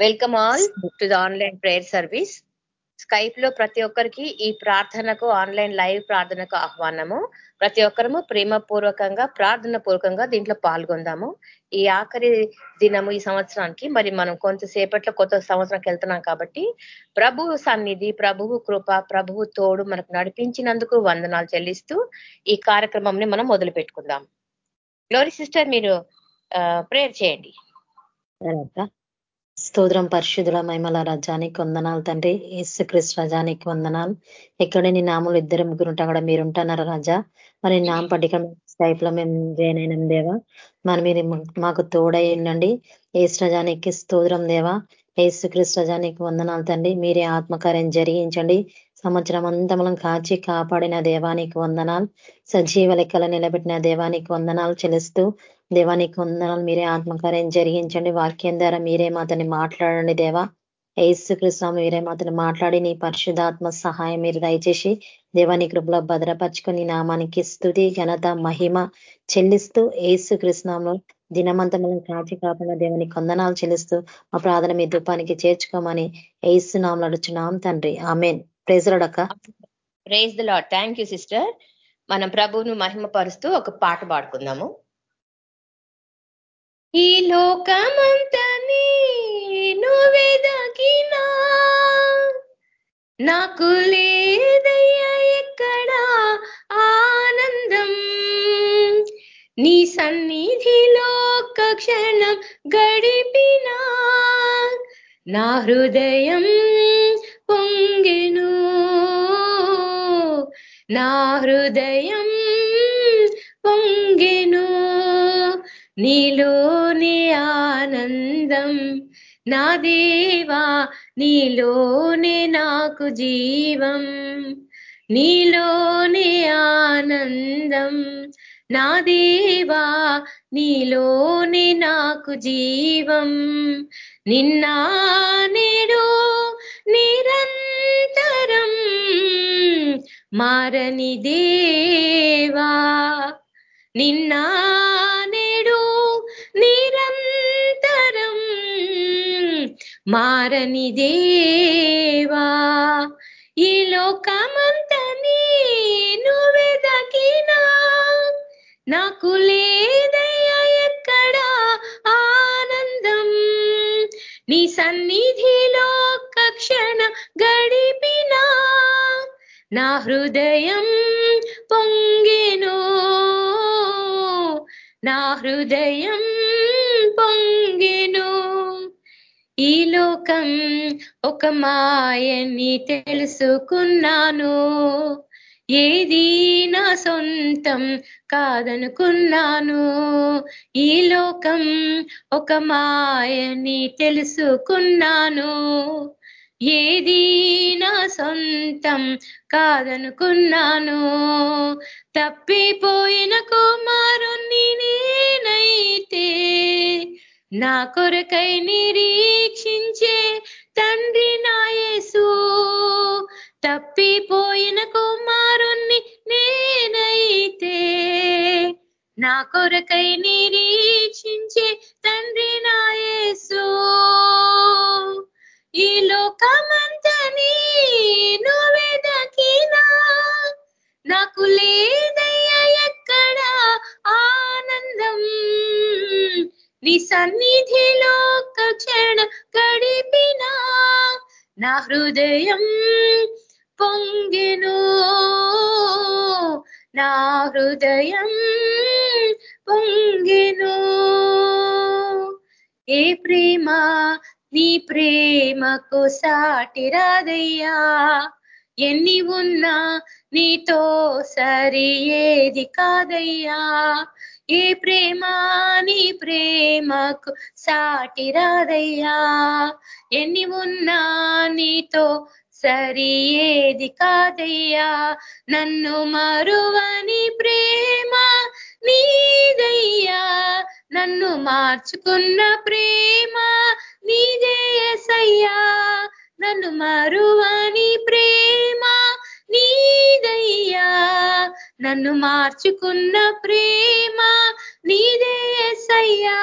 Welcome all to the online prayer service స్కైప్లో ప్రతి ఒక్కరికి ఈ ప్రార్థనకు ఆన్లైన్ లైవ్ ప్రార్థనకు ఆహ్వానము. ప్రతి ఒక్కరము ప్రేమపూర్వకంగా ప్రార్థన పూర్వకంగా దీంట్లో పాల్గొందాము. ఈ ఆఖరి దినము ఈ సంవత్సరానికి మరి మనం కొంతసేపట్లో కొత్త సంవత్సరానికి వెళ్తున్నాం కాబట్టి ప్రభువు సన్నిధి ప్రభువు కృప ప్రభువు తోడు మనకు నడిపించినందుకు వందనాలు చెల్లిస్తూ ఈ కార్యక్రమంని మనం మొదలు పెట్టుకుందాం గ్లోరీ సిస్టర్ మీరు ప్రేయర్ చేయండి. స్తోత్రం పరిశుద్ధుల మహిమల రజానికి వందనాలు తండ్రి. యేసుక్రీస్తు రజానికి వందనాలు. ఎక్కడ నీ నాములు ఇద్దరు ముగ్గురు ఉంటా కూడా మీరు ఉంటున్నారు రాజా. మరి నామ పట్టిక స్కైప్ మేము జాయిన్ దేవా. మరి మీరు మాకు తోడైండండి ఏసు రజానికి స్తోత్రం దేవా. ఏసుక్రీస్తు రజానికి వందనాలు తండ్రి. మీరే ఆత్మకార్యం జరిగించండి. సంవత్సరం అంతా మనం కాచి కాపాడిన దేవానికి వందనాలు. సజీవ లెక్కలు నిలబెట్టిన దేవానికి వందనాలు దేవా దేవానికి వందనాలు. మీరే ఆత్మకార్యం జరిగించండి. వాక్యం ద్వారా మీరే మాతని మాట్లాడండి దేవా. ఏసు కృష్ణ మీరే మాతను మాట్లాడి నీ పరిశుధాత్మ సహాయం మీరు దయచేసి దేవాని కృపలో భద్రపరుచుకుని నామానికి స్థుతి ఘనత మహిమ చెల్లిస్తూ ఏసు కృష్ణంలో దినమంతా మనం కాచి కాకుండా దేవుని కొందనాలు చెల్లిస్తూ మా ప్రార్థన మీ దుపానికి చేర్చుకోమని ఏసు నామలు అడుచున్నాం తండ్రి. Amen. ప్రేజలడక్క praise the lord thank you sister. మనం ప్రభువును మహిమపరుస్తూ ఒక పాట పాడుకుందాము. ఈ లోకమంతా నువ్వెదగినా నాకు లేదయ్యా ఎక్కడ ఆనందం. నీ సన్నిధిలో ఒక క్షణం గడిపినా. నా హృదయం పొంగెను. నా హృదయం పొంగెను. నీలోని ఆనందం. నా దేవా నీలోనే నాకు జీవం. నీలోనే ఆనందం. నా దేవా నీలోనే నాకు జీవం. నిన్నా నేడు నిరంతరం మారని దేవా. నిన్నా నిరంతరం మారని దేవా ఈ లోకమంతని నువ్వెదకినా నాకు లేదయ్యా ఎక్కడ ఆనందం. నీ సన్నిధిలో కక్షణ గడిపినా నా హృదయం పొంగెను. నా హృదయం లోకం ఒక మాయని తెలుసుకున్నాను. ఏది నా సొంతం కాదనుకున్నాను. ఈ లోకం ఒక మాయని తెలుసుకున్నాను. ఏది నా సొంతం కాదనుకున్నాను. తప్పిపోయిన కుమారుణ్ణి నేనైతే నా కొరకై నిరీక్షించే తండ్రి నాయసు తప్పిపోయిన కుమారుణ్ణి నేనైతే. నా కొరకై నిరీక్షించే తండ్రి నాయసు ఈ లోకమంతని నువ్వెదకినా నాకు లేదయ్యా ఎక్కడ ఆనందం నీ సన్నిధిలో క్షణ గడిపినా నా హృదయం పొంగెను. నా హృదయం పొంగెను. ఏ ప్రేమ నీ ప్రేమకు సాటి రాదయ్యా. ఎన్ని ఉన్నా నీతో సరి ఏది కాదయ్యా. ఏ ప్రేమ నీ ప్రేమకు సాటి రాదయ్యా? ఎన్ని ఉన్నా నీతో సరి ఏది కాదయ్యా? నన్ను మరువని ప్రేమ నీదయ్యా? నన్ను మార్చుకున్న ప్రేమ నీదే ఎసయ్యా? నన్ను మరువని ప్రేమ నీదయ్యా నన్ను మార్చుకున్న ప్రేమ నీదేసయ్యా.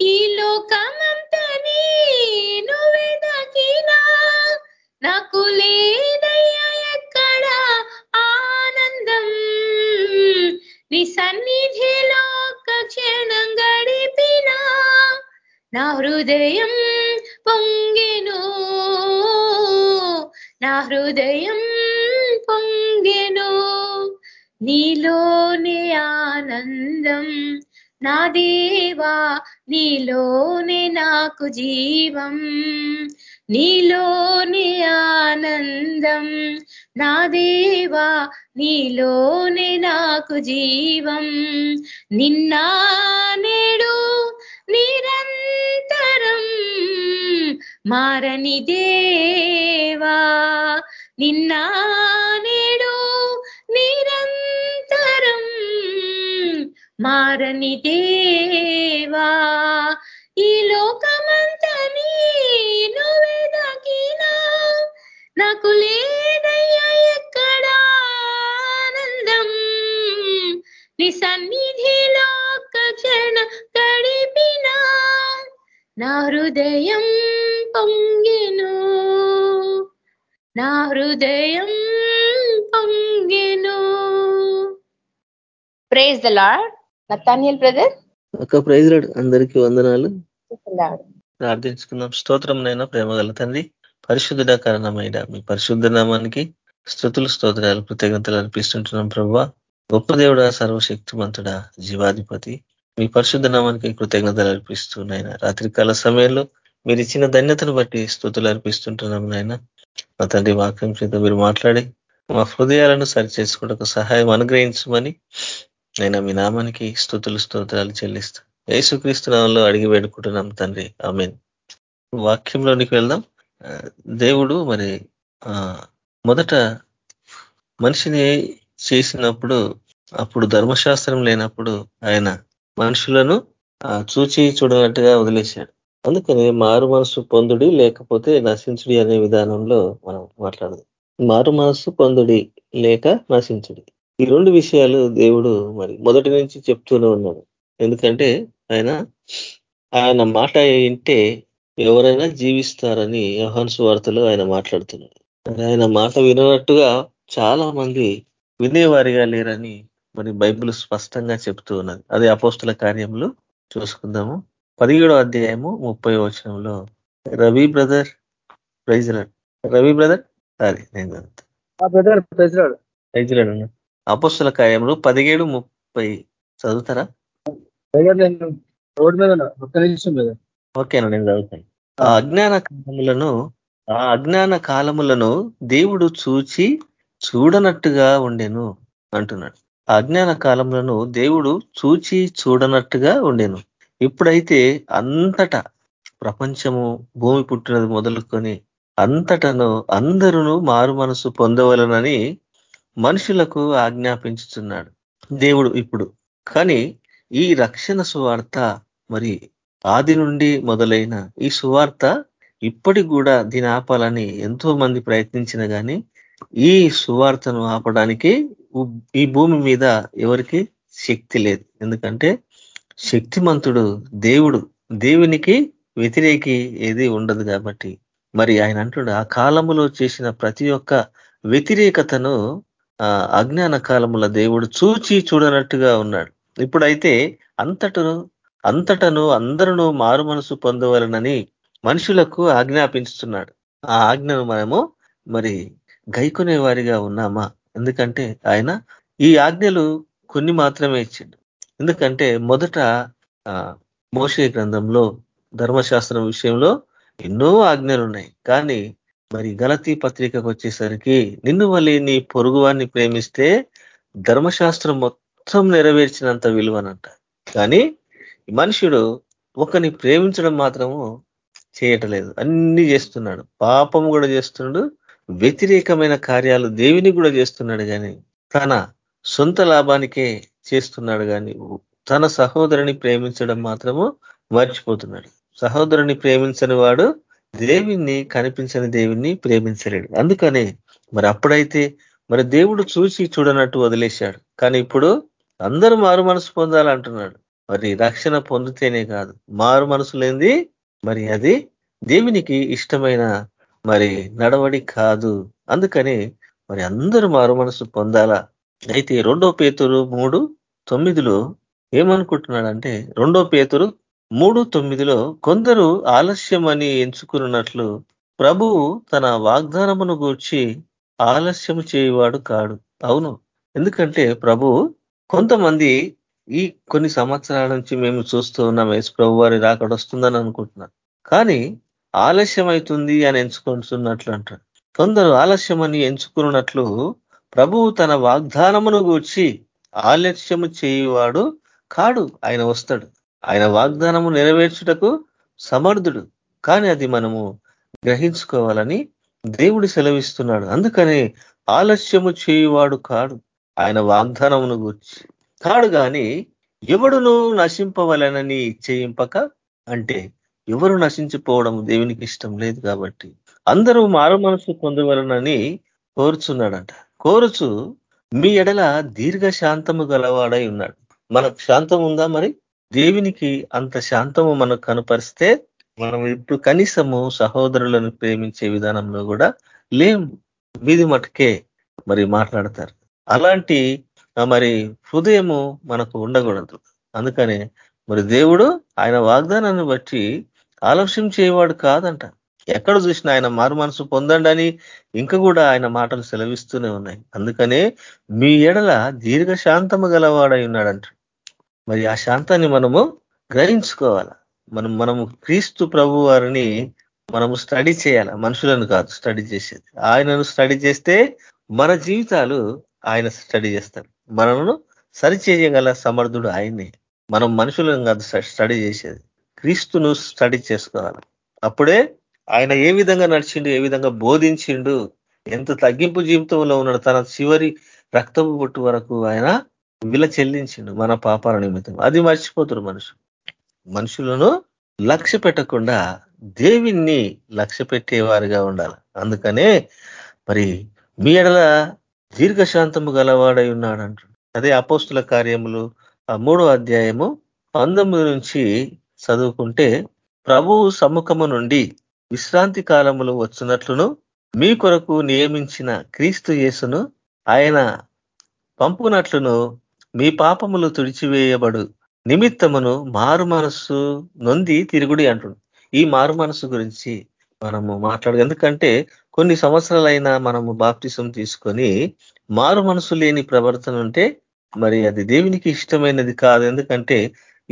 ఈ లోకమంతా నేను వెదకినా నాకు లేదయ్యా ఎక్కడ ఆనందం. నీ సన్నిధిలో క్షణం గడిపినా నా హృదయం పొంగెను. నా హృదయం పొంగెను. నీలోనే ఆనందం. నా దేవా నీలోనే నాకు జీవం. నీలోనే ఆనందం. నా దేవా నీలోనే నాకు జీవం. నిన్నా నేడు నిరంతరం మారని దేవా నిన్నా నేడు నిరంతరం మారని దేవా ఈ లోకమంతని నేను నాకు లేదయ్యా ఎక్కడ ఆనందం. నీ సన్నిధిలో ఒక్క క్షణ గడిపినా నా హృదయం పొంగెను. నా హృదయం పొంగెను. Praise the lord Nathaniel brother ఒక ప్రైజ్ రాడు అందరికీ వందనాలు. ప్రార్థించుకున్నాం స్తోత్రం నైనా ప్రేమగల తండ్రి పరిశుద్ధుడ కారణమైన మీ పరిశుద్ధ నామానికి స్థుతులు స్తోత్రాలు కృతజ్ఞతలు అర్పిస్తుంటున్నాం ప్రభు. గొప్ప దేవుడా సర్వశక్తిమంతుడా జీవాధిపతి మీ పరిశుద్ధ నామానికి కృతజ్ఞతలు అర్పిస్తూ నాయన. రాత్రికాల సమయంలో మీరు ఇచ్చిన ధన్యతను బట్టి స్థుతులు అర్పిస్తుంటున్నాం నాయన. మా తండ్రి వాక్యం చేత మీరు మాట్లాడి మా హృదయాలను సరిచేసుకుంటూ సహాయం అనుగ్రహించమని నేను మీ నామానికి స్థుతులు స్తోత్రాలు చెల్లిస్తా యేసుక్రీస్తు నామంలో అడిగి వేడుకుంటున్నాం తండ్రి. ఆమెన్. వాక్యంలోనికి వెళ్దాం. దేవుడు మరి మొదట మనిషిని చేసినప్పుడు అప్పుడు ధర్మశాస్త్రం లేనప్పుడు ఆయన మనుషులను చూచి చూడనట్టుగా వదిలేశాడు. అందుకని మారు మనసు పొందుడి లేకపోతే నశించుడి అనే విధానంలో మనం మాట్లాడదు. మారు మనసు పొందుడి లేక నశించుడి. ఈ రెండు విషయాలు దేవుడు మరి మొదటి నుంచి చెప్తూనే ఉన్నాడు. ఎందుకంటే ఆయన ఆయన మాట వింటే ఎవరైనా జీవిస్తారని యోహాన్స్ వార్తలో ఆయన మాట్లాడుతున్నాడు. ఆయన మాట వినట్టుగా చాలా మంది వినేవారిగా లేరని మరి బైబిల్ స్పష్టంగా చెప్తూ ఉన్నది. అది అపోస్తుల కార్యంలో చూసుకుందాము. పదిహేడో అధ్యాయము ముప్పై వచనంలో Ravi brother praise Ravi brother sorry నేను ప్రైజ్ అపోస్తుల కార్యంలో పదిహేడు ముప్పై చదువుతారా? రోడ్ మీద ఓకేనా నేను చదువుతాను ఆ అజ్ఞాన కాలములను ఆ అజ్ఞాన కాలములను దేవుడు చూచి చూడనట్టుగా ఉండెను అంటున్నాడు. అజ్ఞాన కాలంలోనూ దేవుడు చూచి చూడనట్టుగా ఉండేను. ఇప్పుడైతే అంతటా ప్రపంచము భూమి పుట్టినది మొదలుకొని అంతటను అందరూ మారు మనసు పొందవలనని మనుషులకు ఆజ్ఞాపించుతున్నాడు దేవుడు ఇప్పుడు. కానీ ఈ రక్షణ సువార్త మరి ఆది నుండి మొదలైన ఈ సువార్త ఇప్పటికి కూడా దీని ఆపాలని ఎంతో మంది ప్రయత్నించిన కానీ ఈ సువార్తను ఆపడానికి ఈ భూమి మీద ఎవరికి శక్తి లేదు. ఎందుకంటే శక్తిమంతుడు దేవుడు. దేవునికి వ్యతిరేకి ఏది ఉండదు కాబట్టి. మరి ఆయన అంటుడు ఆ కాలములో చేసిన ప్రతి ఒక్క వ్యతిరేకతను అజ్ఞాన కాలముల దేవుడు చూచి చూడనట్టుగా ఉన్నాడు. ఇప్పుడైతే అంతటను అంతటను అందరూ మారు మనసు పొందవలనని మనుషులకు ఆజ్ఞాపించుతున్నాడు. ఆ ఆజ్ఞను మనము మరి గైకునే వారిగా ఉన్నామా? ఎందుకంటే ఆయన ఈ ఆజ్ఞలు కొన్ని మాత్రమే ఇచ్చిండు. ఎందుకంటే మొదట మోషే గ్రంథంలో ధర్మశాస్త్రం విషయంలో ఎన్నో ఆజ్ఞలు ఉన్నాయి కానీ మరి గలతీ పత్రికకు వచ్చేసరికి నిన్ను వల్లి నీ పొరుగువాన్ని ప్రేమిస్తే ధర్మశాస్త్రం మొత్తం నెరవేర్చినంత విలువనంట. కానీ మనుషుడు ఒకని ప్రేమించడం మాత్రము చేయటలేదు. అన్ని చేస్తున్నాడు. పాపం కూడా చేస్తున్నాడు వ్యతిరేకమైన కార్యాలు దేవిని కూడా చేస్తున్నాడు కానీ తన సొంత లాభానికే చేస్తున్నాడు కానీ తన సహోదరుని ప్రేమించడం మాత్రము మర్చిపోతున్నాడు. సహోదరుని ప్రేమించని వాడు దేవిని కనిపించని దేవిని ప్రేమించలేడు. అందుకనే మరి అప్పుడైతే మరి దేవుడు చూసి చూడనట్టు వదిలేశాడు. కానీ ఇప్పుడు అందరూ మారు మనసు పొందాలంటున్నాడు. మరి రక్షణ పొందితేనే కాదు మారు మనసు లేనిది మరి అది దేవునికి ఇష్టమైన మరి నడవడి కాదు. అందుకని మరి అందరూ మారు మనసు పొందాలా? అయితే రెండో పేతురు మూడు తొమ్మిదిలో ఏమనుకుంటున్నాడంటే రెండో పేతురు మూడు తొమ్మిదిలో కొందరు ఆలస్యమని ఎంచుకున్నట్లు ప్రభువు తన వాగ్దానమును గూర్చి ఆలస్యం చేయవాడు కాడు. అవును. ఎందుకంటే ప్రభు కొంతమంది ఈ కొన్ని సంవత్సరాల నుంచి మేము చూస్తూ ఉన్నాం యేసు ప్రభు వారి రాకడొస్తుందని అనుకుంటున్నాం. కానీ ఆలస్యం అవుతుంది అని ఎంచుకుంటున్నట్లు అంటారు కొందరు ఆలస్యమని ఎంచుకున్నట్లు ప్రభువు తన వాగ్దానమును గూర్చి ఆలస్యము చేయువాడు కాడు ఆయన వస్తాడు. ఆయన వాగ్దానము నెరవేర్చుటకు సమర్థుడు కానీ అది మనము గ్రహించుకోవాలని దేవుడు సెలవిస్తున్నాడు. అందుకని ఆలస్యము చేయువాడు కాడు ఆయన వాగ్దానమును గూర్చి. కాడు గాని ఎవడును నశింపవలనని చేయింపక అంటే ఎవరు నశించిపోవడం దేవునికి ఇష్టం లేదు కాబట్టి అందరూ మారు మనసు పొందవలనని కోరుచున్నాడంట. కోరుచు మీ ఎడల దీర్ఘ శాంతము గలవాడై ఉన్నాడు. మనకు శాంతం ఉందా మరి? దేవునికి అంత శాంతము మనకు కనపరిస్తే మనం ఇప్పుడు కనీసము సహోదరులను ప్రేమించే విధానంలో కూడా లేం వీధి మటుకే మరి మాట్లాడతారు. అలాంటి మరి హృదయము మనకు ఉండకూడదు. అందుకనే మరి దేవుడు ఆయన వాగ్దానాన్ని బట్టి ఆలస్యం చేయవాడు కాదంట. ఎక్కడ చూసినా ఆయన మారు మనసు పొందండి అని ఇంకా కూడా ఆయన మాటలు సెలవిస్తూనే ఉన్నాయి. అందుకనే మీ ఎడల దీర్ఘ శాంతము గలవాడై ఉన్నాడంట. మరి ఆ శాంతాన్ని మనము గ్రహించుకోవాలా? మనం మనము క్రీస్తు ప్రభు వారిని మనము స్టడీ చేయాలి? మనుషులను కాదు స్టడీ చేసేది. ఆయనను స్టడీ చేస్తే మన జీవితాలు ఆయన స్టడీ చేస్తారు. మనను సరిచేయగల సమర్థుడు ఆయన్ని మనం మనుషులను కాదు స్టడీ చేసేది. క్రీస్తును స్టడీ చేసుకోవాలి. అప్పుడే ఆయన ఏ విధంగా నడిచిండు ఏ విధంగా బోధించిండు ఎంత తగ్గింపు జీవితంలో ఉన్నాడు తన చివరి రక్తపు పొట్టు వరకు ఆయన విల చెల్లించిండు మన పాపాల నిమిత్తం. అది మర్చిపోతుడు మనుషులు. మనుషులను లక్ష్య పెట్టకుండా దేవిని లక్ష్య పెట్టేవారిగా ఉండాలి. అందుకనే మరి మీ ఎడల దీర్ఘశాంతము గలవాడై ఉన్నాడు అంటు అదే అపోస్తుల కార్యములు మూడో అధ్యాయము పంతొమ్మిది నుంచి చదువుకుంటే ప్రభువు సముఖము నుండి విశ్రాంతి కాలములు వచ్చినట్లును మీ కొరకు నియమించిన క్రీస్తు యేసును ఆయన పంపునట్లును మీ పాపములు తుడిచివేయబడు నిమిత్తమును మారు మనస్సు నొంది తిరుగుడి అంటుండు ఈ మారు మనస్సు గురించి మనము మాట్లాడు ఎందుకంటే కొన్ని సంవత్సరాలైనా మనము బాప్తిసం తీసుకొని మారు మనసు లేని ప్రవర్తన ఉంటే మరి అది దేవునికి ఇష్టమైనది కాదు. ఎందుకంటే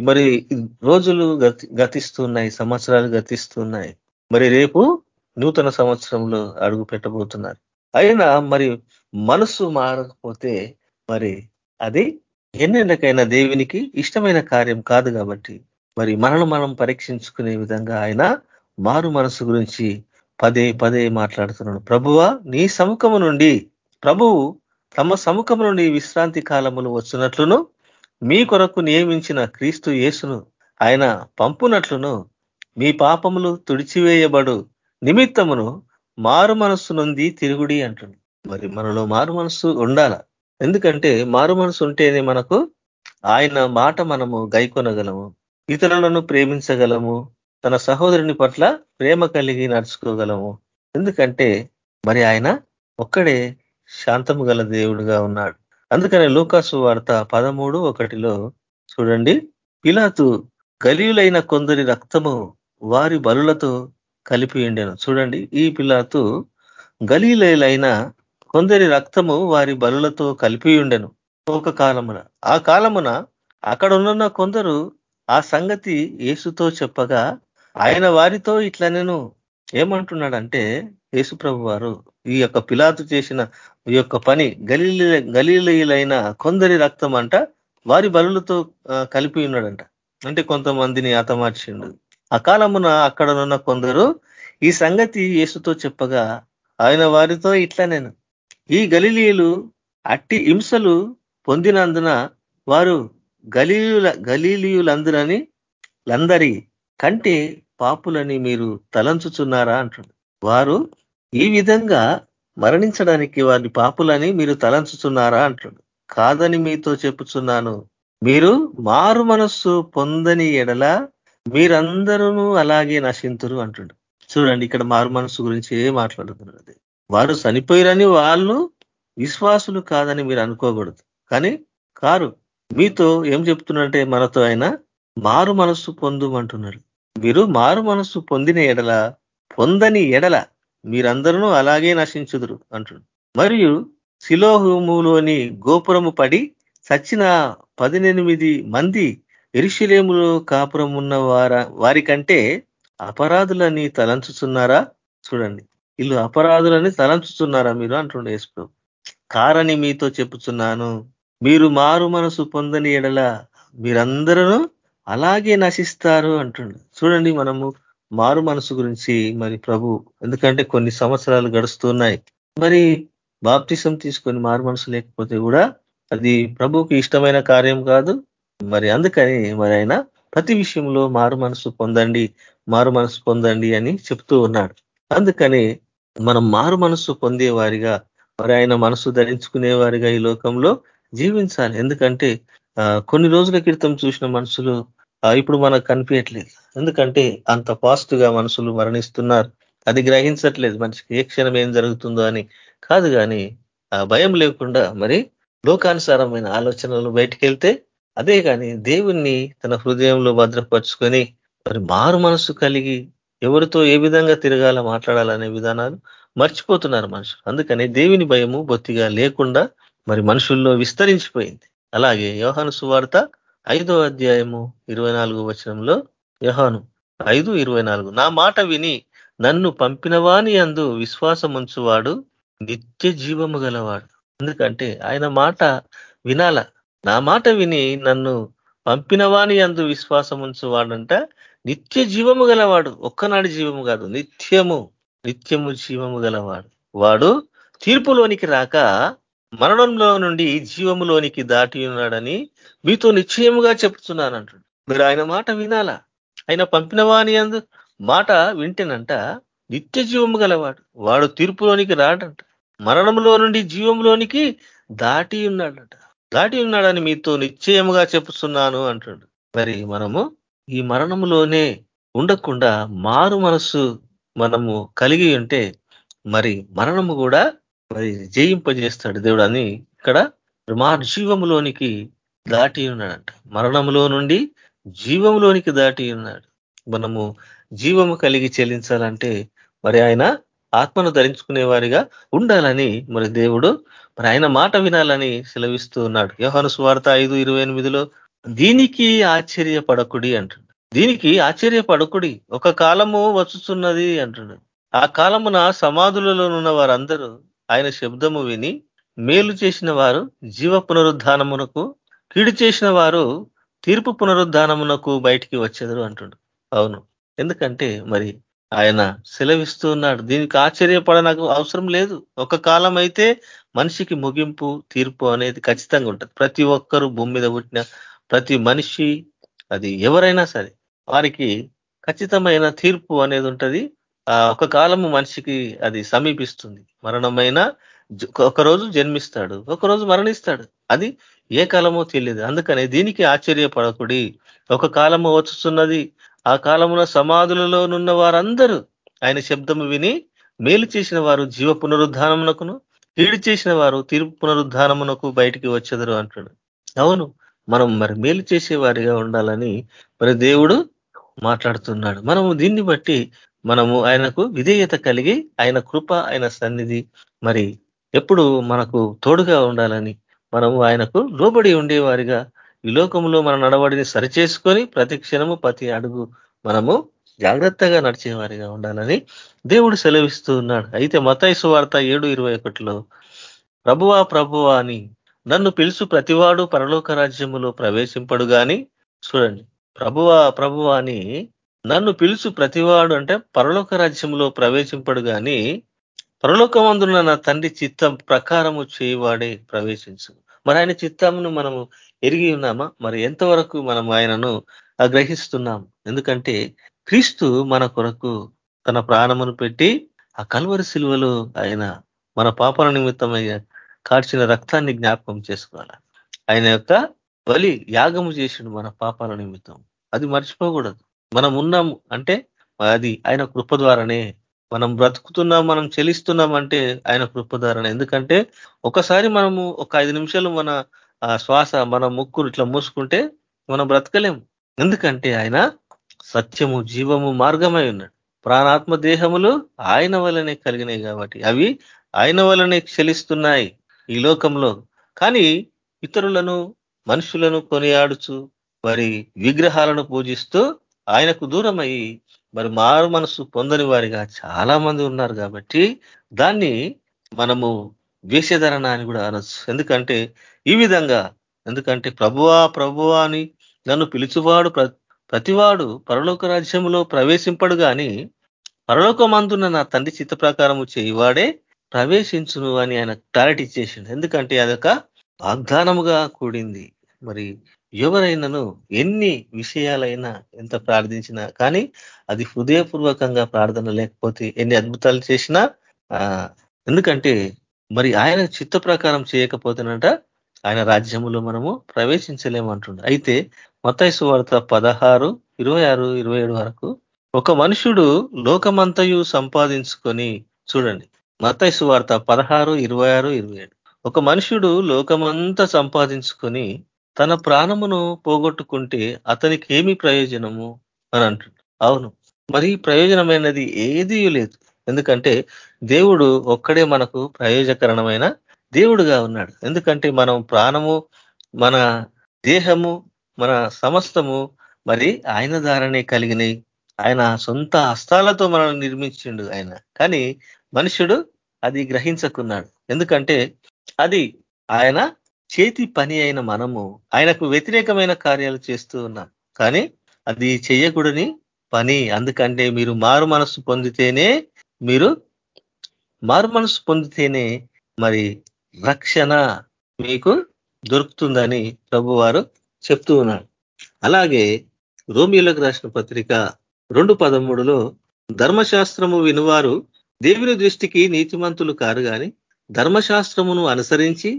మరి రోజులు గతి గతిస్తున్నాయి సంవత్సరాలు గతిస్తున్నాయి. మరి రేపు నూతన సంవత్సరంలో అడుగు పెట్టబోతున్నారు. అయినా మరి మనసు మారకపోతే మరి అది ఎన్నెండకైనా దేవునికి ఇష్టమైన కార్యం కాదు కాబట్టి మరి మనను మనం పరీక్షించుకునే విధంగా ఆయన మారు మనసు గురించి పదే పదే మాట్లాడుతున్నాడు. ప్రభువ నీ సముఖము నుండి ప్రభువు తమ సముఖము నుండి విశ్రాంతి కాలములు వచ్చినట్లును మీ కొరకు నియమించిన క్రీస్తు యేసును ఆయన పంపునట్లును మీ పాపములు తుడిచివేయబడు నిమిత్తమును మారు మనస్సు నుండి తిరుగుడి అంటుంది మరి మనలో మారు మనస్సు ఉండాల? ఎందుకంటే మారు మనసు ఉంటేనే మనకు ఆయన మాట మనము గైకొనగలము ఇతరులను ప్రేమించగలము తన సహోదరుని పట్ల ప్రేమ కలిగి నడుచుకోగలము. ఎందుకంటే మరి ఆయన ఒక్కడే శాంతము గల దేవుడుగా ఉన్నాడు. అందుకనే లూకాసు వార్త పదమూడు ఒకటిలో చూడండి. పిలాతు గలీయులైన కొందరి రక్తము వారి బలులతో కలిపి ఉండెను. చూడండి ఈ పిలాతు గలీలైన కొందరి రక్తము వారి బలులతో కలిపి ఉండెను. ఒక కాలమున. ఆ కాలమున అక్కడ ఉన్న కొందరు ఆ సంగతి యేసుతో చెప్పగా ఆయన వారితో ఇట్లా నేను ఏమంటున్నాడంటే యేసుప్రభు వారు ఈ యొక్క పిలాతు చేసిన ఈ యొక్క పని గలీల గలీలైన కొందరి రక్తం అంట వారి బలులతో కలిపి ఉన్నాడంట. అంటే కొంతమందిని అతమార్చిండు అకాలమున అక్కడనున్న కొందరు ఈ సంగతి యేసుతో చెప్పగా ఆయన వారితో ఇట్లా నేను ఈ గలీలీయులు అట్టి హింసలు పొందినందున వారు గలీయుల గలీలీయులందరని లందరి కంటే పాపులని మీరు తలంచుచున్నారా అంటుంది వారు ఈ విధంగా మరణించడానికి వారి పాపులని మీరు తలంచుతున్నారా అంటాడు. కాదని మీతో చెప్పుచున్నాను. మీరు మారు మనస్సు పొందని ఎడల మీరందరూ అలాగే నశింతురు అంటుండు. చూడండి ఇక్కడ మారు మనస్సు గురించి మాట్లాడుతున్నది వారు చనిపోయిరని వాళ్ళు విశ్వాసులు కాదని మీరు అనుకోకూడదు. కానీ కారు మీతో ఏం చెప్తున్నట్టే మనతో ఆయన మారు మనస్సు పొందుమంటున్నాడు మీరు మారు మనస్సు పొందిన ఎడల పొందని ఎడల మీరందరూ అలాగే నశించుదురు అంటుడు. మరియు శిలోహములోని గోపురము పడి సచ్చిన పదినెనిమిది మంది ఎరుషులేములో కాపురం ఉన్న వార వారికంటే అపరాధులని తలంచుతున్నారా చూడండి. వీళ్ళు అపరాధులని తలంచుతున్నారా మీరు? అంటుండే యేసు కారని మీతో చెప్పుచున్నాను. మీరు మారు మనసు పొందని ఎడల మీరందరూ అలాగే నశిస్తారు అంటుండు. చూడండి మనము మారు మనసు గురించి మరి ప్రభు ఎందుకంటే కొన్ని సంవత్సరాలు గడుస్తున్నాయి మరి బాప్తిసం తీసుకొని మారు మనసు లేకపోతే కూడా అది ప్రభుకి ఇష్టమైన కార్యం కాదు. మరి అందుకని మరి ఆయన ప్రతి విషయంలో మారు మనసు పొందండి మారు మనసు పొందండి అని చెప్తూ ఉన్నాడు. అందుకని మనం మారు మనసు పొందేవారిగా మరి ఆయన మనసు ధరించుకునే వారిగా ఈ లోకంలో జీవించాలి. ఎందుకంటే కొన్ని రోజుల క్రితం చూసిన మనుషులు ఇప్పుడు మనకు కనిపించట్లేదు. ఎందుకంటే అంత ఫాస్ట్గా మనుషులు మరణిస్తున్నారు. అది గ్రహించట్లేదు మనిషికి. ఏ క్షణం ఏం జరుగుతుందో అని కాదు కానీ ఆ భయం లేకుండా మరి లోకానుసారమైన ఆలోచనలు బయటికి వెళ్తే అదే కానీ దేవుణ్ణి తన హృదయంలో భద్రపరుచుకొని మరి మారు మనసు కలిగి ఎవరితో ఏ విధంగా తిరగాల మాట్లాడాలనే విధానాలు మర్చిపోతున్నారు మనుషులు. అందుకని దేవుని భయము బొత్తిగా లేకుండా మరి మనుషుల్లో విస్తరించిపోయింది. అలాగే యోహాను సువార్త ఐదో అధ్యాయము ఇరవై నాలుగు వచనంలో యహాను ఐదు ఇరవై నాలుగు నా మాట విని నన్ను పంపినవాని అందు విశ్వాసముంచువాడు నిత్య జీవము గలవాడు. ఎందుకంటే ఆయన మాట వినాల. నా మాట విని నన్ను పంపినవాని అందు విశ్వాసముంచువాడంట నిత్య జీవము గలవాడు. ఒక్కనాడు జీవము కాదు నిత్యము నిత్యము జీవము గలవాడు. వాడు తీర్పులోనికి రాక మరణంలో నుండి జీవములోనికి దాటి ఉన్నాడని మీతో నిశ్చయముగా చెప్తున్నాను అంటాడు మీరు ఆయన మాట వినాలా? ఆయన పంపిన వాని అందు మాట వింటేనంట నిత్య జీవము గలవాడు. వాడు తీర్పులోనికి రాడంట మరణంలో నుండి జీవంలోనికి దాటి ఉన్నాడంట. దాటి ఉన్నాడని మీతో నిశ్చయముగా చెప్తున్నాను అంటాడు మరి మనము ఈ మరణములోనే ఉండకుండా మారు మనస్సు మనము కలిగి ఉంటే మరి మరణము కూడా మరి జయింపజేస్తాడు దేవుడు అని ఇక్కడ మా జీవములోనికి దాటి ఉన్నాడంట. మరణములో నుండి జీవములోనికి దాటి ఉన్నాడు. మనము జీవము కలిగి చెల్లించాలంటే మరి ఆయన ఆత్మను ధరించుకునే వారిగా ఉండాలని మరి దేవుడు మరి ఆయన మాట వినాలని సెలవిస్తూ ఉన్నాడు. యోహాను స్వార్థ ఐదు ఇరవై ఎనిమిదిలో దీనికి ఆశ్చర్యపడకుడి అంటుడు దీనికి ఆశ్చర్యపడకుడి. ఒక కాలము వచ్చుతున్నది అంటున్నాడు. ఆ కాలమున సమాధులలో ఉన్న వారందరూ ఆయన శబ్దము విని మేలు చేసిన వారు జీవ పునరుద్ధానమునకు కీడు చేసిన వారు తీర్పు పునరుద్ధానమునకు బయటికి వచ్చేదరు అంటుడు. అవును. ఎందుకంటే మరి ఆయన సెలవిస్తూ ఉన్నాడు. దీనికి ఆశ్చర్యపడనకు అవసరం లేదు. ఒక కాలం అయితే మనిషికి ముగింపు తీర్పు అనేది ఖచ్చితంగా ఉంటుంది. ప్రతి ఒక్కరు భూమి మీద పుట్టిన ప్రతి మనిషి అది ఎవరైనా సరే వారికి ఖచ్చితమైన తీర్పు అనేది ఉంటుంది. ఒక కాలము మనిషికి అది సమీపిస్తుంది. మరణమైన ఒకరోజు జన్మిస్తాడు ఒకరోజు మరణిస్తాడు. అది ఏ కాలమో తెలియదు. అందుకనే దీనికి ఆశ్చర్యపడకుడి. ఒక కాలము వచ్చుతున్నది ఆ కాలమున సమాధులలోనున్న వారందరూ ఆయన శబ్దము విని మేలు చేసిన వారు జీవ పునరుద్ధానమునకును కీడు చేసిన వారు తీర్పు పునరుద్ధానమునకు బయటికి వచ్చేదరు అంటాడు. అవును మనం మరి మేలు చేసే వారిగా ఉండాలని మరి దేవుడు మాట్లాడుతున్నాడు. మనము దీన్ని బట్టి మనము ఆయనకు విధేయత కలిగి ఆయన కృప ఆయన సన్నిధి. మరి ఎప్పుడు మనకు తోడుగా ఉండాలని మనము ఆయనకు లోబడి ఉండేవారిగా ఈ లోకంలో మన నడవడిని సరిచేసుకొని ప్రతి క్షణము ప్రతి అడుగు మనము జాగ్రత్తగా నడిచేవారిగా ఉండాలని దేవుడు సెలవిస్తూ ఉన్నాడు. అయితే మతైసు వార్త ఏడు ఇరవై ఒకటిలో ప్రభువా ప్రభువా అని నన్ను పిలుచు ప్రతివాడు పరలోక రాజ్యములో ప్రవేశింపడు గాని చూడండి. ప్రభువా ప్రభువా అని నన్ను పిలుచు ప్రతివాడు అంటే పరలోక రాజ్యంలో ప్రవేశింపడు గాని పరలోకమందున్న నా తండ్రి చిత్తం ప్రకారము చేయవాడే ప్రవేశించు. మరి ఆయన చిత్తమును మనము ఎరిగి ఉన్నామా? మరి ఎంతవరకు మనం ఆయనను గ్రహిస్తున్నాం ఎందుకంటే క్రీస్తు మన కొరకు తన ప్రాణమును పెట్టి ఆ కల్వరి శిలువలో ఆయన మన పాపల నిమిత్తం కాడ్చిన రక్తాన్ని జ్ఞాపకం చేసుకోవాలి? ఆయన యొక్క బలి యాగము చేసిండు మన పాపాల నిమిత్తం. అది మర్చిపోకూడదు. మనం ఉన్నాము అంటే అది ఆయన కృప ద్వారానే. మనం బ్రతుకుతున్నాం మనం చెలిస్తున్నాం అంటే ఆయన కృప ద్వారానే. ఎందుకంటే ఒకసారి మనము ఒక ఐదు నిమిషాలు మన శ్వాస మన ముక్కు ఇట్లా మూసుకుంటే మనం బ్రతకలేం. ఎందుకంటే ఆయన సత్యము జీవము మార్గమై ఉన్నాడు. ప్రాణాత్మ దేహములు ఆయన వల్లనే కలిగినాయి కాబట్టి. అవి ఆయన వల్లనే క్షలిస్తున్నాయి ఈ లోకంలో. కానీ ఇతరులను మనుషులను కొనియాడుచు మరి విగ్రహాలను పూజిస్తూ ఆయనకు దూరమై మరి మారు మనసు పొందని వారిగా చాలా మంది ఉన్నారు కాబట్టి దాన్ని మనము వేషధరణ అని కూడా అనొచ్చు. ఎందుకంటే ఈ విధంగా ఎందుకంటే ప్రభువా ప్రభువా అని నన్ను పిలుచువాడు ప్రతివాడు పరలోక రాజ్యంలో ప్రవేశింపడు గాని పరలోకమందున్న నా తండ్రి చిత్త ప్రకారము చేయివాడే ప్రవేశించును అని ఆయన క్లారిటీ ఇచ్చేసిండు. ఎందుకంటే అదొక వాగ్దానముగా కూడింది. మరి ఎవరైనాను ఎన్ని విషయాలైనా ఎంత ప్రార్థించినా కానీ అది హృదయపూర్వకంగా ప్రార్థన లేకపోతే ఎన్ని అద్భుతాలు చేసినా ఎందుకంటే మరి ఆయన చిత్త ప్రకారం చేయకపోతేనంట ఆయన రాజ్యములో మనము ప్రవేశించలేమంటుండ అయితే మతైసు వార్త పదహారు ఇరవై ఆరు ఇరవై ఏడు వరకు ఒక మనుషుడు లోకమంతయు సంపాదించుకొని చూడండి. మతైసు వార్త పదహారు ఇరవై ఆరు ఇరవై ఏడు. ఒక మనుషుడు లోకమంతా సంపాదించుకొని తన ప్రాణమును పోగొట్టుకుంటే అతనికి ఏమి ప్రయోజనము? అని అంటుంది అవును. మరి ప్రయోజనమైనది ఏదీ లేదు. ఎందుకంటే దేవుడు ఒక్కడే మనకు ప్రయోజకరణమైన దేవుడుగా ఉన్నాడు. ఎందుకంటే మనం ప్రాణము మన దేహము మన సమస్తము మరి ఆయన ద్వారానే కలిగినాయి. ఆయన సొంత హస్తాలతో మనల్ని నిర్మించిండు ఆయన. కానీ మనుషుడు అది గ్రహించకున్నాడు. ఎందుకంటే అది ఆయన చేతి పని అయిన మనము ఆయనకు వ్యతిరేకమైన కార్యాలు చేస్తూ ఉన్నాం. కానీ అది చెయ్యకూడని పని. అందుకంటే మీరు మారు మనస్సు పొందితేనే మీరు మారు మనస్సు పొందితేనే మరి రక్షణ మీకు దొరుకుతుందని ప్రభు వారు చెప్తూ ఉన్నాడు అలాగే రోమియోలకు రాసిన పత్రిక రెండు పదమూడులో ధర్మశాస్త్రము వినువారు దేవుని దృష్టికి నీతిమంతులు కారు గాని ధర్మశాస్త్రమును అనుసరించి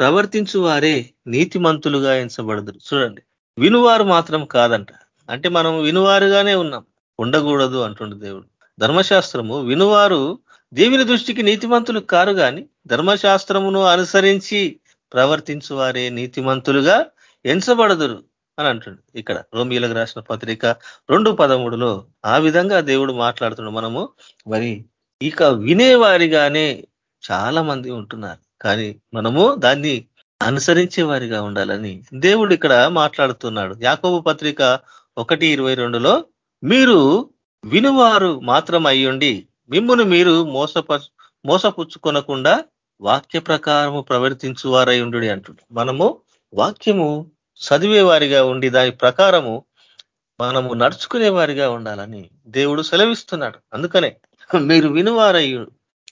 ప్రవర్తించు వారే నీతిమంతులుగా ఎంచబడదు చూడండి వినువారు మాత్రం కాదంట. అంటే మనం వినువారుగానే ఉన్నాం. ఉండకూడదు అంటుండు దేవుడు. ధర్మశాస్త్రము వినువారు దేవుని దృష్టికి నీతిమంతులు కారు కానీ ధర్మశాస్త్రమును అనుసరించి ప్రవర్తించు వారే నీతిమంతులుగా ఎంచబడదురు అని అంటుండు. ఇక్కడ రోమిలకు రాసిన పత్రిక రెండు పదమూడులో ఆ విధంగా దేవుడు మాట్లాడుతున్నాడు మనము మరి ఇక వినేవారిగానే చాలా మంది ఉంటున్నారు. కానీ మనము దాన్ని అనుసరించే వారిగా ఉండాలని దేవుడు ఇక్కడ మాట్లాడుతున్నాడు. యాకోబు పత్రిక ఒకటి ఇరవై రెండులో మీరు వినువారు మాత్రం అయ్యుండి మిమ్మును మీరు మోసప మోసపుచ్చుకొనకుండా వాక్య ప్రకారము ప్రవర్తించు వారై ఉండు అంటుడు. మనము వాక్యము చదివే వారిగా ఉండి దాని ప్రకారము మనము నడుచుకునే వారిగా ఉండాలని దేవుడు సెలవిస్తున్నాడు. అందుకనే మీరు వినువారయ్యు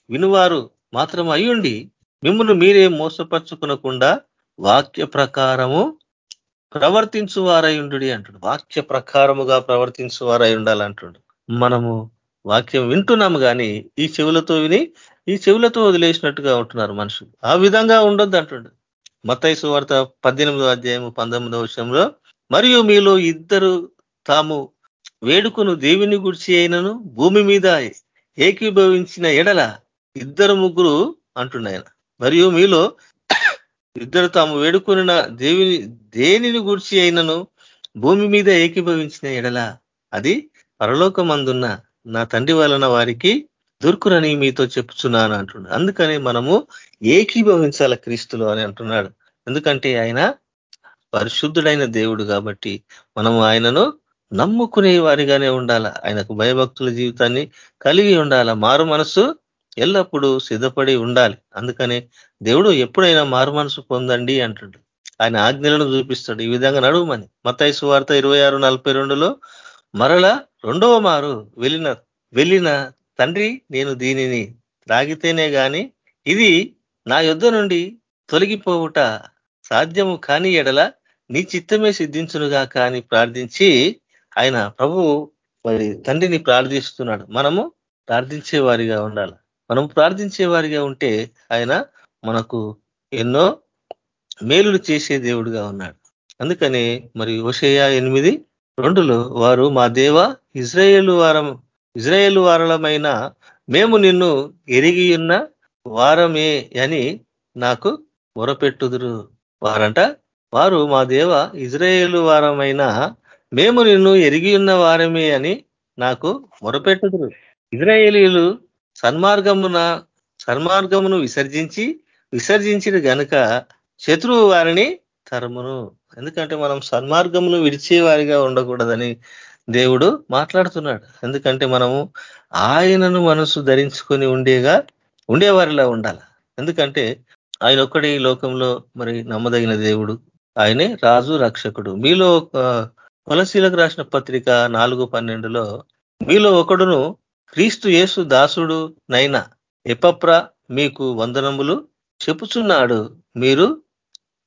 వినువారు మాత్రం అయ్యుండి మిమ్మల్ని మీరే మోసపరుచుకునకుండా వాక్య ప్రకారము ప్రవర్తించు వారయుండు అంటుడు. వాక్య ప్రకారముగా ప్రవర్తించు వారై ఉండాలంటుడు. మనము వాక్యం వింటున్నాము కానీ ఈ చెవులతో విని ఈ చెవులతో వదిలేసినట్టుగా ఉంటున్నారు మనుషులు. ఆ విధంగా ఉండొద్దు అంటుండు. మతైసు వార్త పద్దెనిమిదో అధ్యాయం పంతొమ్మిదో విషయంలో మరియు మీలో ఇద్దరు తాము వేడుకను దేవుని గుడిచి అయినను భూమి మీద ఏకీభవించిన ఎడల ఇద్దరు ముగ్గురు అంటున్నాయన. మరియు మీలో ఇద్దరు తాము వేడుకొనిన దేవిని దేనిని గూర్చి అయినను భూమి మీద ఏకీభవించిన ఎడల అది పరలోకమందున్న నా తండ్రి వలన వారికి దొరుకురని మీతో చెప్పుచున్నాను అంటున్నాడు. అందుకని మనము ఏకీభవించాల క్రీస్తులు అని అంటున్నాడు. ఎందుకంటే ఆయన పరిశుద్ధుడైన దేవుడు కాబట్టి మనము ఆయనను నమ్ముకునే వారిగానే ఉండాల. ఆయనకు భయభక్తుల జీవితాన్ని కలిగి ఉండాల. మారు మనసు ఎల్లప్పుడూ సిద్ధపడి ఉండాలి. అందుకనే దేవుడు ఎప్పుడైనా మారు మనసు పొందండి అంటాడు. ఆయన ఆజ్ఞలను చూపిస్తాడు. ఈ విధంగా నడువుమని. మతైసు వార్త ఇరవై ఆరు నలభై రెండులో మరల రెండవ మారు వెళ్ళిన వెళ్ళిన తండ్రి నేను దీనిని త్రాగితేనే గాని ఇది నా యుద్ధ నుండి తొలగిపోవుట సాధ్యము కాని ఎడల నీ చిత్తమే సిద్ధించునుగా కానీ ప్రార్థించి ఆయన ప్రభు మరి తండ్రిని ప్రార్థిస్తున్నాడు. మనము ప్రార్థించే వారిగా ఉండాలి. మనం ప్రార్థించే వారిగా ఉంటే ఆయన మనకు ఎన్నో మేలులు చేసే దేవుడుగా ఉన్నాడు. అందుకని మరి ఓషయ ఎనిమిది రెండులో వారు మా దేవ ఇజ్రాయేలు వారం ఇజ్రాయేలు వారలమైన మేము నిన్ను ఎరిగి ఉన్న వారమే అని నాకు మొరపెట్టుదురు. వారంట వారు మా దేవ ఇజ్రాయేలు వారమైన మేము నిన్ను ఎరిగి ఉన్న వారమే అని నాకు మొరపెట్టుదురు. ఇజ్రాయేలీలు సన్మార్గమున సన్మార్గమును విసర్జించి విసర్జించిన గనుక శత్రువు వారిని తరమును. ఎందుకంటే మనం సన్మార్గమును విడిచేవారిగా ఉండకూడదని దేవుడు మాట్లాడుతున్నాడు. ఎందుకంటే మనము ఆయనను మనసు ధరించుకొని ఉండేగా ఉండేవారిలా ఉండాలి. ఎందుకంటే ఆయన ఒక్కడి లోకంలో మరి నమ్మదగిన దేవుడు. ఆయనే రాజు రక్షకుడు. మీలో కొలసీలకు రాసిన పత్రిక నాలుగు పన్నెండులో మీలో ఒకడును క్రీస్తు యేసు దాసుడు నైనా ఎపప్ర మీకు వందనములు చెప్పుచున్నాడు. మీరు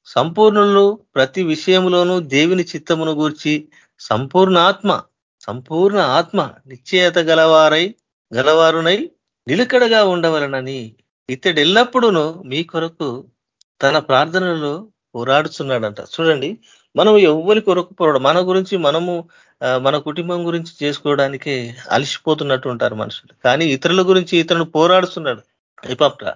సంపూర్ణులు ప్రతి విషయంలోనూ దేవుని చిత్తమును గూర్చి సంపూర్ణ ఆత్మ సంపూర్ణ ఆత్మ నిశ్చయత గలవారై గలవారునై నిలకడగా ఉండవలనని ఇతడు మీ కొరకు తన ప్రార్థనలో పోరాడుతున్నాడంట చూడండి మనం ఎవ్వరి కొరకు పోరాడు మన గురించి మనము మన కుటుంబం గురించి చేసుకోవడానికి అలసిపోతున్నట్టు ఉంటారు మనుషులు. కానీ ఇతరుల గురించి ఇతరులు పోరాడుతున్నాడు ఇపప్ట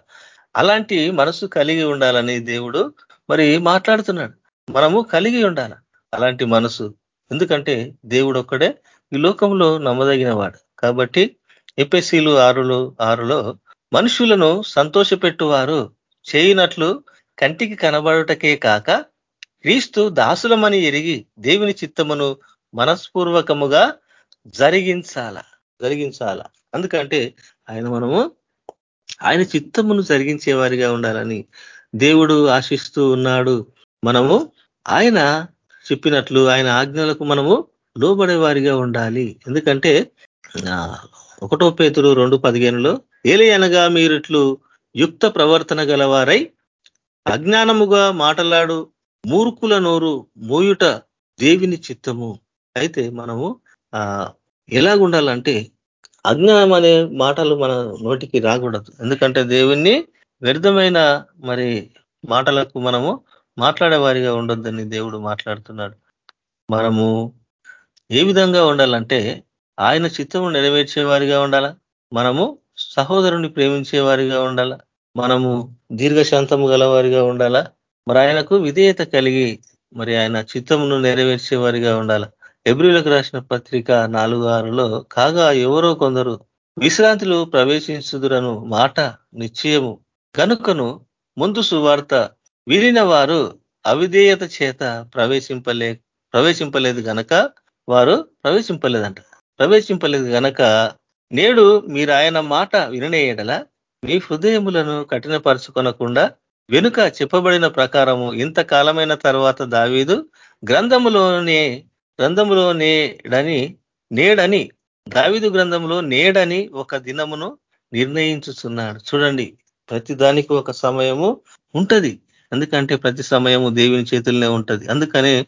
అలాంటి మనసు కలిగి ఉండాలని దేవుడు మరి మాట్లాడుతున్నాడు. మనము కలిగి ఉండాల అలాంటి మనసు. ఎందుకంటే దేవుడు ఒక్కడే ఈ లోకంలో నమ్మదగిన వాడు. కాబట్టి ఎపిఎస్సీలు ఆరులో ఆరులో మనుషులను సంతోషపెట్టువారు చేయనట్లు కంటికి కనబడుటకే కాక క్రీస్తు దాసులమని ఎరిగి దేవుని చిత్తమును మనస్పూర్వకముగా జరిగించాల జరిగించాల. అందుకంటే ఆయన మనము ఆయన చిత్తమును జరిగించేవారిగా ఉండాలని దేవుడు ఆశిస్తూ ఉన్నాడు. మనము ఆయన చెప్పినట్లు ఆయన ఆజ్ఞలకు మనము లోబడే వారిగా ఉండాలి. ఎందుకంటే ఒకటో పేతురు రెండు పదిహేనులో ఏలి అనగా మీరిట్లు యుక్త ప్రవర్తన గలవారై అజ్ఞానముగా మాటలాడు మూర్ఖుల నోరు మోయుట దేవిని చిత్తము. అయితే మనము ఆ ఎలాగుండాలంటే అజ్ఞానం అనే మాటలు మన నోటికి రాకూడదు. ఎందుకంటే దేవుణ్ణి వ్యర్థమైన మరి మాటలకు మనము మాట్లాడే వారిగా ఉండొద్దని దేవుడు మాట్లాడుతున్నాడు. మనము ఏ విధంగా ఉండాలంటే ఆయన చిత్తము నెరవేర్చే వారిగా ఉండాలా? మనము సహోదరుని ప్రేమించే వారిగా ఉండాలా? మనము దీర్ఘశాంతము గలవారిగా ఉండాలా? మరి ఆయనకు విధేయత కలిగి మరి ఆయన చిత్తమును నెరవేర్చే వారిగా ఉండాలా? ఎబ్రిలకు రాసిన పత్రిక నాలుగు ఆరులో కాగా ఎవరో కొందరు విశ్రాంతిలో ప్రవేశించుదురను మాట నిశ్చయము. కనుకను ముందు సువార్త విరిన వారు అవిధేయత చేత ప్రవేశింపలే ప్రవేశింపలేదు గనక వారు ప్రవేశింపలేదంట. ప్రవేశింపలేదు గనక నేడు మీరు ఆయన మాట విననేయడల మీ హృదయములను కఠినపరచుకొనకుండా వెనుక చెప్పబడిన ప్రకారము ఇంతకాలమైన తర్వాత దావీదు గ్రంథములోనే గ్రంథములో నేడని నేడని దావిదు గ్రంథంలో నేడని ఒక దినమును నిర్ణయించుతున్నాడు చూడండి ప్రతి దానికి ఒక సమయము ఉంటది. ఎందుకంటే ప్రతి సమయము దేవుని చేతుల్లోనే ఉంటది. అందుకనే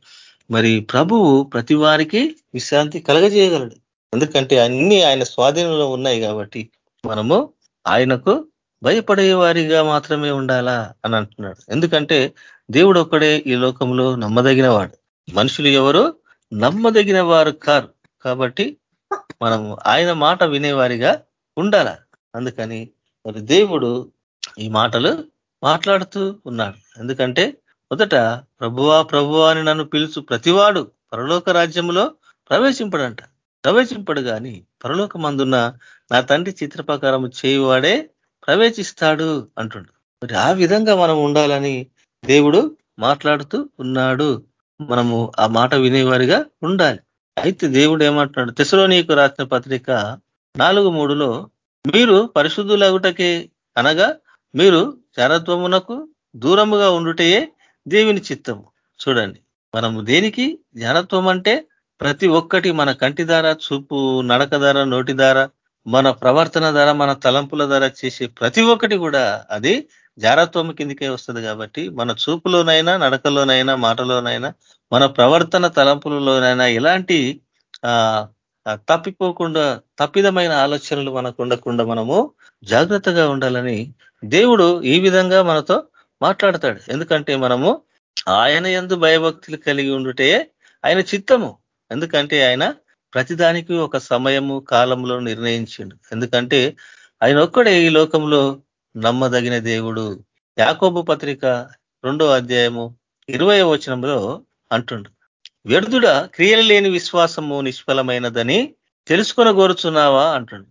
మరి ప్రభువు ప్రతి వారికి విశ్రాంతి కలగజేయగలడు. ఎందుకంటే అన్ని ఆయన స్వాధీనంలో ఉన్నాయి కాబట్టి మనము ఆయనకు భయపడే వారిగా మాత్రమే ఉండాలా అని అంటున్నాడు. ఎందుకంటే దేవుడు ఒక్కడే ఈ లోకంలో నమ్మదగిన వాడు మనుషులు ఎవరు? నమ్మదగిన వారు కారు. కాబట్టి మనము ఆయన మాట వినేవారిగా ఉండాల. అందుకని మరి దేవుడు ఈ మాటలు మాట్లాడుతూ ఉన్నాడు. ఎందుకంటే మొదట ప్రభువా ప్రభువా అని నన్ను పిలుచు ప్రతివాడు పరలోక రాజ్యంలో ప్రవేశింపడంట. ప్రవేశింపడు కానీ పరలోక మందున్న నా తండ్రి చిత్రప్రకారం చేయువాడే ప్రవేశిస్తాడు అంటుండు. మరి ఆ విధంగా మనం ఉండాలని దేవుడు మాట్లాడుతూ ఉన్నాడు. మనము ఆ మాట వినేవారిగా ఉండాలి. అయితే దేవుడు ఏమంటున్నాడు? తెసలో నీకు రాసిన పత్రిక నాలుగు మూడులో మీరు పరిశుద్ధులగుటకే అనగా మీరు జారత్వమునకు దూరముగా ఉండుటయే దేవుని చిత్తము. చూడండి మనము దేనికి? జారత్వం అంటే ప్రతి ఒక్కటి మన కంటి ధార చూపు నడక ధార నోటి ధార మన ప్రవర్తన ద్వారా మన తలంపుల ద్వారా చేసే ప్రతి ఒక్కటి కూడా అది జారత్వం కిందకే వస్తుంది కాబట్టి మన చూపులోనైనా నడకలోనైనా మాటలోనైనా మన ప్రవర్తన తలంపులలోనైనా ఎలాంటి తప్పిపోకుండా తప్పిదమైన ఆలోచనలు మనకు ఉండకుండా మనము జాగ్రత్తగా ఉండాలని దేవుడు ఈ విధంగా మనతో మాట్లాడతాడు. ఎందుకంటే మనము ఆయన ఎందు భయభక్తులు కలిగి ఉండుటే ఆయన చిత్తము. ఎందుకంటే ఆయన ప్రతిదానికి ఒక సమయము కాలంలో నిర్ణయించిండు. ఎందుకంటే ఆయన ఒక్కడే ఈ లోకంలో నమ్మదగిన దేవుడు. యాకోబు పత్రిక రెండో అధ్యాయము ఇరవై వచనంలో అంటుండు. వ్యర్థుడ క్రియలు లేని విశ్వాసము నిష్ఫలమైనదని తెలుసుకొని కోరుచున్నావా అంటుండు.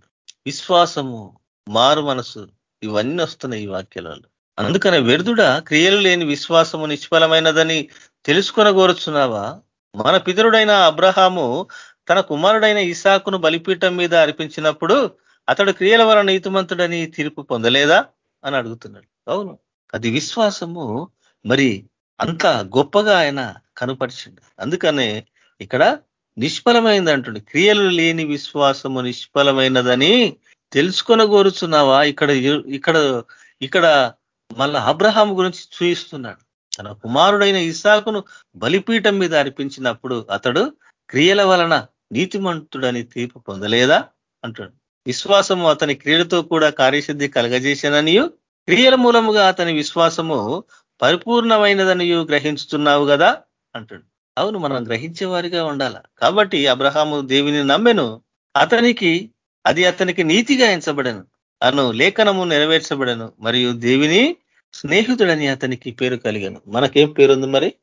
విశ్వాసము మారు మనసు ఇవన్నీ వస్తున్నాయి ఈ వాక్యాలలో. అందుకనే వ్యర్థుడ క్రియలు లేని విశ్వాసము నిష్ఫలమైనదని తెలుసుకొని కోరుచున్నావా మన పితరుడైన అబ్రహాము తన కుమారుడైన ఇసాకును బలిపీఠం మీద అర్పించినప్పుడు అతడు క్రియల వలన నీతిమంతుడని తీర్పు పొందలేదా? అని అడుగుతున్నాడు. అవును అది విశ్వాసము. మరి అంత గొప్పగా ఆయన కనుపరిచిండు. అందుకనే ఇక్కడ నిష్ఫలమైంది అంటుండు. క్రియలు లేని విశ్వాసము నిష్ఫలమైనదని తెలుసుకొని కోరుచున్నావా ఇక్కడ ఇక్కడ ఇక్కడ మళ్ళా అబ్రహాం గురించి చూయిస్తున్నాడు. తన కుమారుడైన ఇసాకును బలిపీఠం మీద అర్పించినప్పుడు అతడు క్రియల వలన నీతిమంతుడని తీర్పు పొందలేదా? అంటాడు. విశ్వాసము అతని క్రియలతో కూడా కార్యసిద్ధి కలగజేశాననియు క్రియల మూలముగా అతని విశ్వాసము పరిపూర్ణమైనదనియు గ్రహించుతున్నావు కదా అంటాడు. అవును మనం గ్రహించే వారిగా ఉండాల. కాబట్టి అబ్రహాము దేవిని నమ్మెను. అతనికి అది అతనికి నీతిగా ఎంచబడను. అను లేఖనము నెరవేర్చబడను. మరియు దేవిని స్నేహితుడని అతనికి పేరు కలిగను. మనకేం పేరుంది మరి?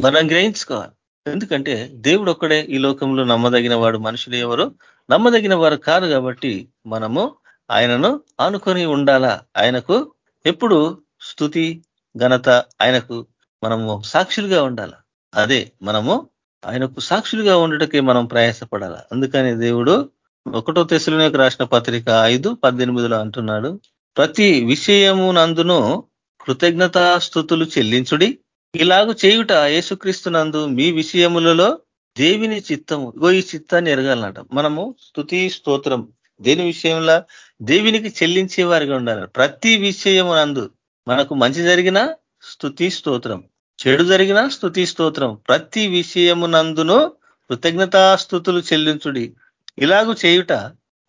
మనం గ్రహించుకోవాలి. ఎందుకంటే దేవుడు ఒక్కడే ఈ లోకంలో నమ్మదగిన వాడు మనుషులు ఎవరు? నమ్మదగిన వారు కాదు కాబట్టి మనము ఆయనను ఆనుకొని ఉండాలా? ఆయనకు ఎప్పుడు స్థుతి ఘనత ఆయనకు మనము సాక్షులుగా ఉండాల? అదే మనము ఆయనకు సాక్షులుగా ఉండటకే మనం ప్రయాసపడాల? అందుకని దేవుడు ఒకటో తెశలోనికి రాసిన పత్రిక ఐదు పద్దెనిమిదిలో అంటున్నాడు ప్రతి విషయము నందును కృతజ్ఞతాస్థుతులు చెల్లించుడి ఇలాగు చేయుట యేసుక్రీస్తు నందు మీ విషయములలో దేవిని చిత్తము. ఇగో ఈ చిత్తాన్ని ఎరగాలన్నట మనము స్థుతి స్తోత్రం దేని విషయంలో? దేవునికి చెల్లించే వారిగా ఉండాలి. ప్రతి విషయము నందు మనకు మంచి జరిగిన స్థుతి స్తోత్రం. చెడు జరిగిన స్థుతి స్తోత్రం. ప్రతి విషయము నందును కృతజ్ఞతాస్థుతులు చెల్లించుడి. ఇలాగు చేయుట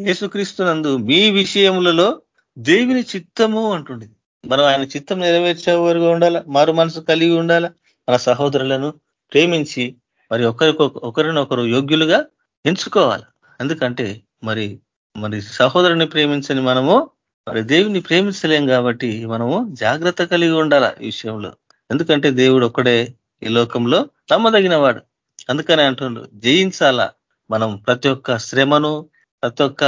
యేసుక్రీస్తునందు మీ విషయములలో దేవుని చిత్తము అంటుండేది. మనం ఆయన చిత్తం నెరవేర్చే వరకు ఉండాలా? మారు మనసు కలిగి ఉండాలా? మన సహోదరులను ప్రేమించి మరి ఒకరినొకరు యోగ్యులుగా ఎంచుకోవాలి? ఎందుకంటే మరి మరి సహోదరుని ప్రేమించని మనము మరి దేవుని ప్రేమించలేం కాబట్టి మనము జాగ్రత్త కలిగి ఉండాల ఈ విషయంలో? ఎందుకంటే దేవుడు ఒక్కడే ఈ లోకంలో నమ్మదగిన వాడు అందుకనే అంటుండ్రు జయించాలా మనం ప్రతి ఒక్క శ్రమను ప్రతి ఒక్క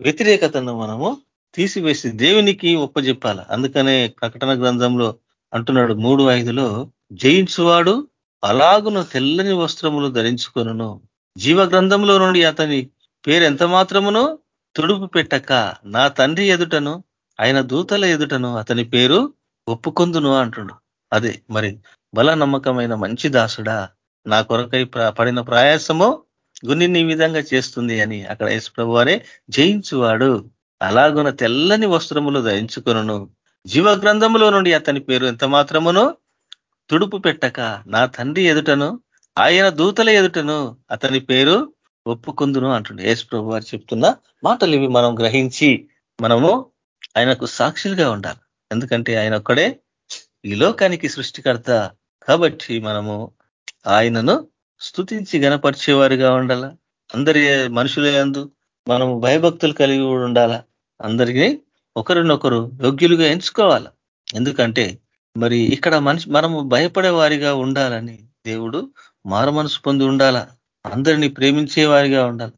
వ్యతిరేకతను మనము తీసివేసి దేవునికి ఒప్పజెప్పాల. అందుకనే ప్రకటన గ్రంథంలో అంటున్నాడు మూడు ఐదులో జయించువాడు అలాగును తెల్లని వస్త్రములు ధరించుకొనును. జీవ గ్రంథంలో నుండి అతని పేరు ఎంత మాత్రమునో తుడుపు పెట్టక నా తండ్రి ఎదుటను ఆయన దూతల ఎదుటను అతని పేరు ఒప్పుకొందును అంటుడు. అదే మరి బల నమ్మకమైన మంచి దాసుడా నా కొరకై పడిన ప్రయాసము గుని ఈ విధంగా చేస్తుంది అని అక్కడ యేసు వారే జయించువాడు. అలాగున తెల్లని వస్త్రములు ధరించుకును జీవ గ్రంథములో నుండి అతని పేరు ఎంత మాత్రమునో? తుడుపు పెట్టక నా తండ్రి ఎదుటను ఆయన దూతల ఎదుటను అతని పేరు ఒప్పుకుందును అంటుండే. యేసు ప్రభు వారు చెప్తున్న మాటలు ఇవి మనం గ్రహించి మనము ఆయనకు సాక్షులుగా ఉండాలి. ఎందుకంటే ఆయన ఒక్కడే ఈ లోకానికి సృష్టికర్త కాబట్టి మనము ఆయనను స్థుతించి గనపరిచేవారిగా ఉండాల? అందరి మనుషులందు మనము భయభక్తులు కలిగి ఉండాలా? అందరికీ ఒకరినొకరు యోగ్యులుగా ఎంచుకోవాలి. ఎందుకంటే మరి ఇక్కడ మనిషి మనము భయపడే వారిగా ఉండాలని దేవుడు మారు మనసు పొంది ఉండాలా? అందరినీ ప్రేమించే వారిగా ఉండాలి.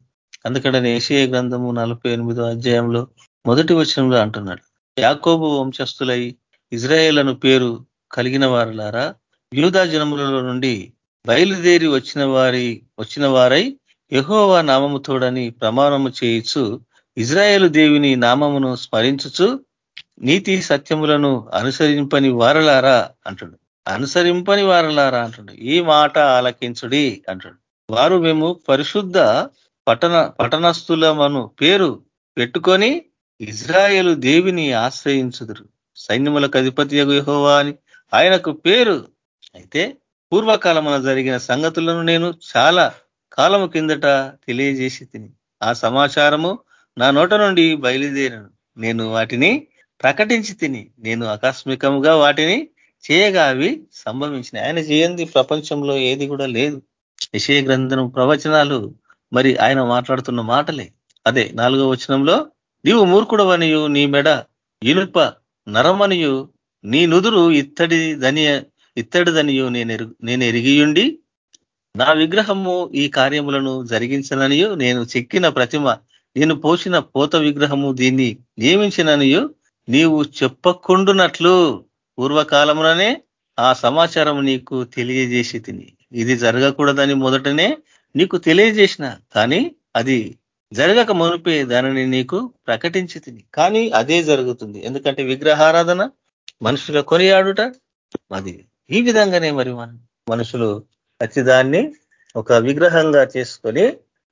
అందుకని ఏషియ గ్రంథము నలభై ఎనిమిదో అధ్యాయంలో మొదటి వచనంలో అంటున్నాడు. యాకోబు వంశస్థులై ఇజ్రాయేలను పేరు కలిగిన వారులారా యూదా జనములలో నుండి బయలుదేరి వచ్చిన వారి వచ్చిన వారై యహోవా నామముతోడని ప్రమాణము చేయించు ఇజ్రాయేలు దేవిని నామమును స్మరించుచు నీతి సత్యములను అనుసరింపని వారలారా అంటుడు. అనుసరింపని వారలారా అంటుడు. ఈ మాట ఆలకించుడి అంటుడు. వారు మేము పరిశుద్ధ పట్టణ పట్టణస్థులమను పేరు పెట్టుకొని ఇజ్రాయేలు దేవిని ఆశ్రయించుదురు. సైన్యములకు అధిపతి యహోవా అని ఆయనకు పేరు. అయితే పూర్వకాలమున జరిగిన సంగతులను నేను చాలా కాలము కిందట తెలియజేసి తిని ఆ సమాచారము నా నోట నుండి బయలుదేరను నేను వాటిని ప్రకటించి తిని నేను ఆకస్మికముగా వాటిని చేయగా అవి సంభవించిన ఆయన చేయంది ప్రపంచంలో ఏది కూడా లేదు. విషయ గ్రంథం ప్రవచనాలు. మరి ఆయన మాట్లాడుతున్న మాటలే. అదే నాలుగో వచనంలో నీవు మూర్ఖుడవనియు నీ మెడ ఇనుప నరమనియు నీ నుదురు ఇత్తడి దని ఇత్తడిదనియు నేను నేను ఎరిగియుండి నా విగ్రహము ఈ కార్యములను జరిగించననియు నేను చెక్కిన ప్రతిమ నేను పోసిన పోత విగ్రహము దీన్ని నియమించిననియు నీవు చెప్పకుండునట్లు పూర్వకాలముననే ఆ సమాచారం నీకు తెలియజేసి తిని ఇది జరగకూడదని మొదటనే నీకు తెలియజేసిన కానీ అది జరగక మునిపే దానిని నీకు ప్రకటించి కానీ అదే జరుగుతుంది. ఎందుకంటే విగ్రహారాధన మనుషుల కొనియాడుట అది ఈ విధంగానే మరి మనుషులు ప్రతిదాన్ని ఒక విగ్రహంగా చేసుకొని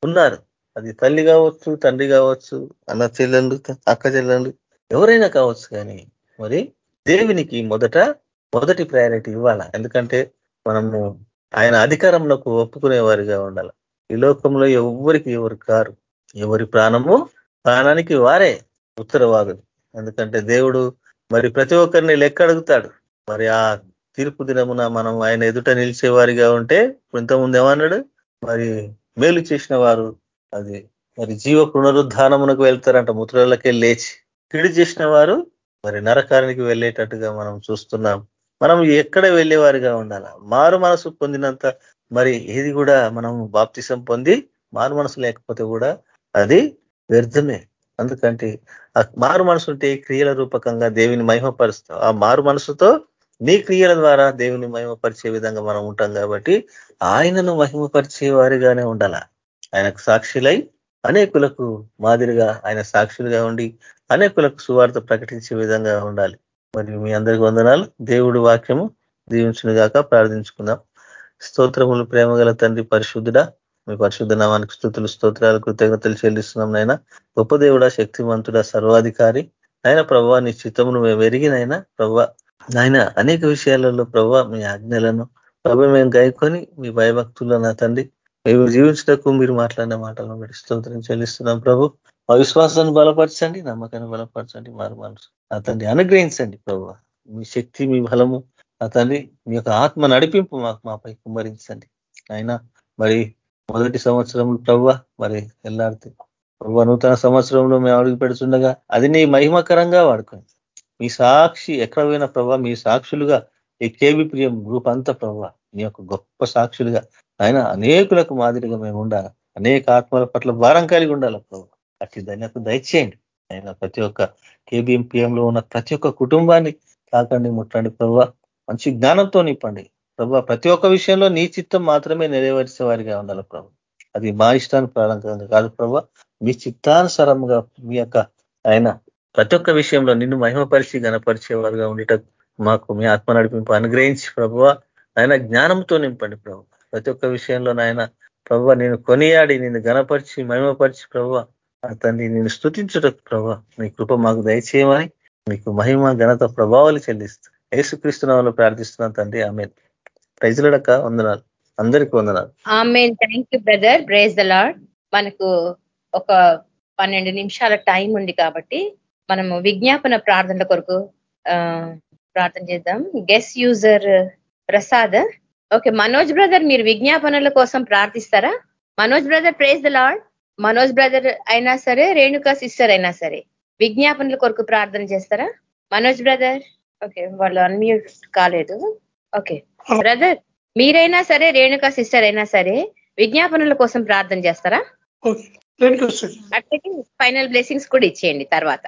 ఉన్నారు. అది తల్లి కావచ్చు తండ్రి కావచ్చు అన్న చెల్లెళ్ళు అక్క చెల్లెళ్ళు ఎవరైనా కావచ్చు కానీ మరి దేవునికి మొదట మొదటి ప్రయారిటీ ఇవ్వాల? ఎందుకంటే మనము ఆయన అధికారంలోకి ఒప్పుకునే వారిగా ఉండాలి. ఈ లోకంలో ఎవరికి ఎవరు కారు. ఎవరి ప్రాణము ప్రాణానికి వారే ఉత్తరవాదులు. ఎందుకంటే దేవుడు మరి ప్రతి ఒక్కరిని లెక్క అడుగుతాడు. మరి ఆ తీర్పు దినమున మనం ఆయన ఎదుట నిలిచే వారిగా ఉంటే ఇంతకుముందు ఏమన్నాడు? మరి మేలు చేసిన వారు అది మరి జీవ పునరుద్ధానమునకు వెళ్తారంట ముత్రులకే లేచి. కిడి చేసిన వారు మరి నరకానికి వెళ్ళేటట్టుగా మనం చూస్తున్నాం. మనం ఎక్కడ వెళ్ళేవారిగా ఉండాల? మారు మనసు పొందినంత మరి ఏది కూడా మనం బాప్తిసం పొంది మారు మనసు లేకపోతే కూడా అది వ్యర్థమే. అందుకంటే ఆ మారు మనసు ఉంటే క్రియల రూపకంగా దేవుని మహిమపరుస్తాం. ఆ మారు మనసుతో నీ క్రియల ద్వారా దేవుని మహిమపరిచే విధంగా మనం ఉంటాం కాబట్టి ఆయనను మహిమపరిచే వారిగానే ఉండాల? ఆయనకు సాక్షులై అనేకులకు మాదిరిగా ఆయన సాక్షులుగా ఉండి అనేకులకు సువార్త ప్రకటించే విధంగా ఉండాలి. మరి మీ అందరికి వందనాలు. దేవుడు వాక్యము దీవించును గాక. ప్రార్థించుకుందాం. స్తోత్రములు ప్రేమగల తండ్రి పరిశుద్ధుడా మీ పరిశుద్ధ నామానికి స్థుతులు స్తోత్రాలు కృతజ్ఞతలు చెల్లిస్తున్నాం నాయన. గొప్ప దేవుడా శక్తివంతుడా సర్వాధికారి. ఆయన ప్రభావ నీ చిత్తమును మేము ఎరిగినైనా ప్రభావ నాయన అనేక విషయాలలో ప్రభావ మీ ఆజ్ఞలను ప్రభ మేము గాయకొని మీ భయభక్తుల్లో నా తండ్రి మేము జీవించటకు మీరు మాట్లాడిన మాటలను బట్టి స్తోత్రం చెల్లిస్తున్నాం ప్రభు. మా విశ్వాసాన్ని బలపరచండి నమ్మకాన్ని బలపరచండి మారు మనసు. అతన్ని అనుగ్రహించండి ప్రభు. మీ శక్తి మీ బలము అతన్ని మీ యొక్క ఆత్మ నడిపింపు మాకు మాపై కుమ్మరించండి. అయినా మరి మొదటి సంవత్సరంలో ప్రభు మరి ఎల్లాడితే ప్రభు నూతన సంవత్సరంలో మేము అడుగు పెడుతుండగా అది నీ మహిమకరంగా వాడుకోండి మీ సాక్షి ఎక్కడ పోయిన ప్రభావ మీ సాక్షులుగా ఈ కేబి ప్రియం గ్రూప్ అంతా ప్రభావ నీ యొక్క గొప్ప సాక్షులుగా. ఆయన అనేకులకు మాదిరిగా మేము ఉండాలి. అనేక ఆత్మల పట్ల భారం కలిగి ఉండాలి ప్రభు. అట్టి ధన్యత దయచేయండి. ఆయన ప్రతి ఒక్క కేబిఎంపీఎంలో ఉన్న ప్రతి ఒక్క కుటుంబాన్ని తాకండి ముట్టండి ప్రభు. మంచి జ్ఞానంతో నింపండి. ప్రభు ప్రతి ఒక్క విషయంలో నీ చిత్తం మాత్రమే నెరవేర్చే వారిగా ఉండాలి ప్రభు. అది మా ఇష్టానికి ప్రారంభంగా కాదు ప్రభు. మీ చిత్తానుసారంగా మీ యొక్క ఆయన ప్రతి ఒక్క విషయంలో నిన్ను మహిమపరిచి గణపరిచేవారుగా ఉండేట మాకు మీ ఆత్మ నడిపింపు అనుగ్రహించి ప్రభువ ఆయన జ్ఞానంతో నింపండి ప్రభు. ప్రతి ఒక్క విషయంలో నాయన ప్రభు నేను కొనియాడి నేను గణపరిచి మహిమపరిచి ప్రభు తండ్రి నేను స్థుతించుటకు ప్రభు మీ కృప మాకు దయచేయమని మీకు మహిమ ఘనత ప్రభావాలు చెల్లిస్తూ యేసుక్రీస్తునామలో ప్రార్థిస్తున్నాను తండ్రి. ఆమె ప్రజలడక వందనాలు. అందరికీ వందనాలు. ఆమె thank you brother praise the lord మనకు ఒక పన్నెండు నిమిషాల టైం ఉంది కాబట్టి మనము విజ్ఞాపన ప్రార్థనల కొరకు ప్రార్థన చేద్దాం. Guest user Prasad. Okay Manoj brother మీరు విజ్ఞాపనల కోసం ప్రార్థిస్తారా? Manoj brother praise the lord Manoj brother అయినా సరే రేణుకా సిస్టర్ అయినా సరే విజ్ఞాపనల కొరకు ప్రార్థన చేస్తారా? మనోజ్ బ్రదర్. ఓకే వాళ్ళు అన్మ్యూట్ కాలేదు. ఓకే బ్రదర్ మీరైనా సరే రేణుకా సిస్టర్ అయినా సరే విజ్ఞాపనల కోసం ప్రార్థన చేస్తారా? అట్లకి ఫైనల్ బ్లెస్సింగ్స్ కూడా ఇచ్చేయండి తర్వాత.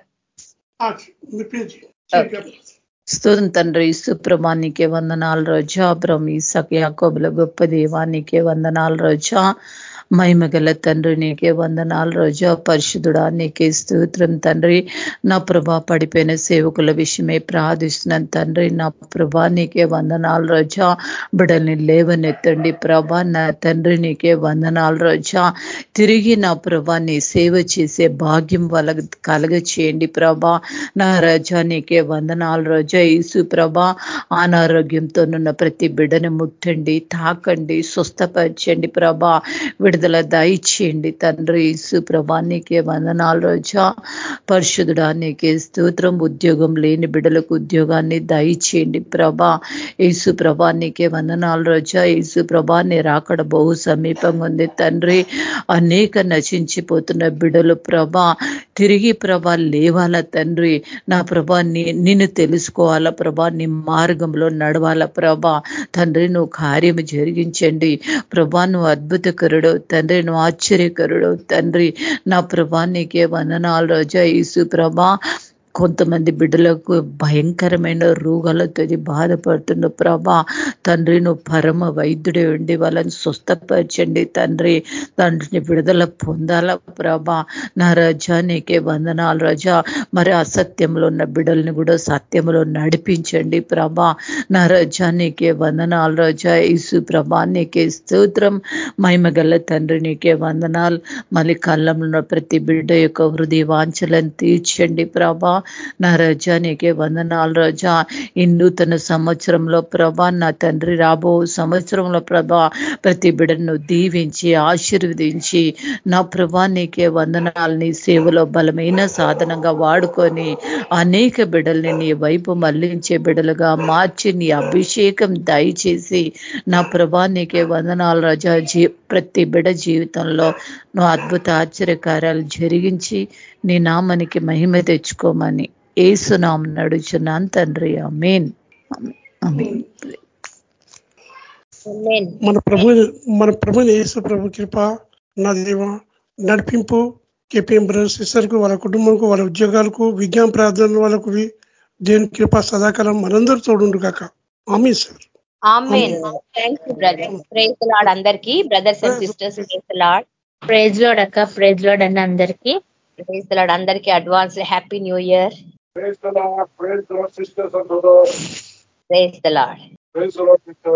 స్తోత్రం తండ్రి సుప్రభా నీకే వందనాలు రోజా. బ్రహ్మ ఇసక్ యాకోబుల గొప్ప దేవా నీకే వందనాలు రోజా. మహిమగల తండ్రి నీకే వందనాలు. రోజా పరిశుద్ధుడా నీకే స్తోత్రం తండ్రి. నా ప్రభా పడిపోయిన సేవకుల విషయమే ప్రార్థిస్తున్నాను తండ్రి. నా ప్రభా నీకే వందనాలు రోజా. బిడల్ని లేవనెత్తండి ప్రభా. నా తండ్రి నీకే వందనాలు రోజా. తిరిగి నా ప్రభా నీ సేవ చేసే భాగ్యం వాళ్ళ కలగ చేయండి ప్రభా. నా రజా నీకే వందనాలు రోజా. ఈసు ప్రభా అనారోగ్యంతోనున్న ప్రతి బిడని ముట్టండి తాకండి స్వస్థపరచండి ప్రభా. విడుదల విడుదల దయచేయండి. తండ్రి యేసు ప్రభా నీకే వందనాలు రోజా. పరిశుద్ధుడా నీకే స్తోత్రం. ఉద్యోగం లేని బిడ్డలకు ఉద్యోగాన్ని దయచేయండి ప్రభా. యేసు ప్రభా నీకే వందనాలు రోజా. యేసు ప్రభా నీ రాకడ బహు సమీపంగా ఉంది. తండ్రి అనేక నశించిపోతున్న బిడలు ప్రభా తిరిగి ప్రభా లేవాల తండ్రి? నా ప్రభా నీ నిన్ను తెలుసుకోవాలా ప్రభా? నీ మార్గంలో నడవాల ప్రభా? తండ్రి నువ్వు కార్యము జరిగించండి. ప్రభా నువ్వు అద్భుతకరుడు తండ్రి నువ్వు ఆశ్చర్యకరుడు తండ్రి. నా ప్రభా నీకే వందనాలు రోజా. ఈసు ప్రభా కొంతమంది బిడ్డలకు భయంకరమైన రోగాలతో బాధపడుతున్న ప్రభా తండ్రి నువ్వు పరమ వైద్యుడే ఉండి వాళ్ళని స్వస్థపరచండి తండ్రి. తండ్రిని విడుదల పొందాల ప్రభా? నా రజా నీకే వందనాలు రజా. మరి అసత్యంలో ఉన్న బిడ్డల్ని కూడా సత్యంలో నడిపించండి ప్రభా. నా రజా నీకే వందనాలు రజా. ఇసు ప్రభా నీకే స్తోత్రం. మహిమగల తండ్రి నీకే వందనాలు. మళ్ళీ కళ్ళంలో ప్రతి బిడ్డ యొక్క హృదయ వాంఛలను తీర్చండి ప్రభా. నా రజా నీకే వందనాలు రజా. ఈ నూతన సంవత్సరంలో ప్రభా నా తండ్రి రాబో సంవత్సరంలో ప్రభా ప్రతి బిడ్డను దీవించి ఆశీర్వదించి నా ప్రభా నీకే వందనాలు. నీ సేవలో బలమైన సాధనంగా వాడుకొని అనేక బిడ్డల్ని నీ వైపు మళ్ళించే బిడలుగా మార్చి నీ అభిషేకం దయచేసి నా ప్రభా నీకే వందనాలు రజా. జీ ప్రతి బిడ్డ జీవితంలో నువ్వు అద్భుత ఆశ్చర్యకార్యాలు జరిగించి నీ నామనికి మహిమ తెచ్చుకోమని ఏసునాం నడుచున్నాను తండ్రి. అమీన్ మన ప్రభు మన ప్రభు యేసు ప్రభు కృప నా దేవ నడిపింపు కేపీఎం బ్రదర్స్ సిస్టర్కు వాళ్ళ కుటుంబంకు వాళ్ళ ఉద్యోగాలకు విజ్ఞాన ప్రార్థన వాళ్ళకు దేవుని కృప సదాకాలం మనందరూ తోడుండు కాక ఆమె sir. Thanks brother praise lord అందరికి. Brothers and sisters praise lord praise lord అక్క. ప్రైజ్ లోడ్ అండి అందరికి. ప్రైజ్ లాడ్ అందరికి advance happy new year Praise the Lord. Praise the Lord, sisters and brothers. Praise the lord Praise the Lord, sister.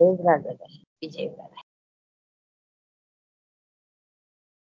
Praise lord Vijay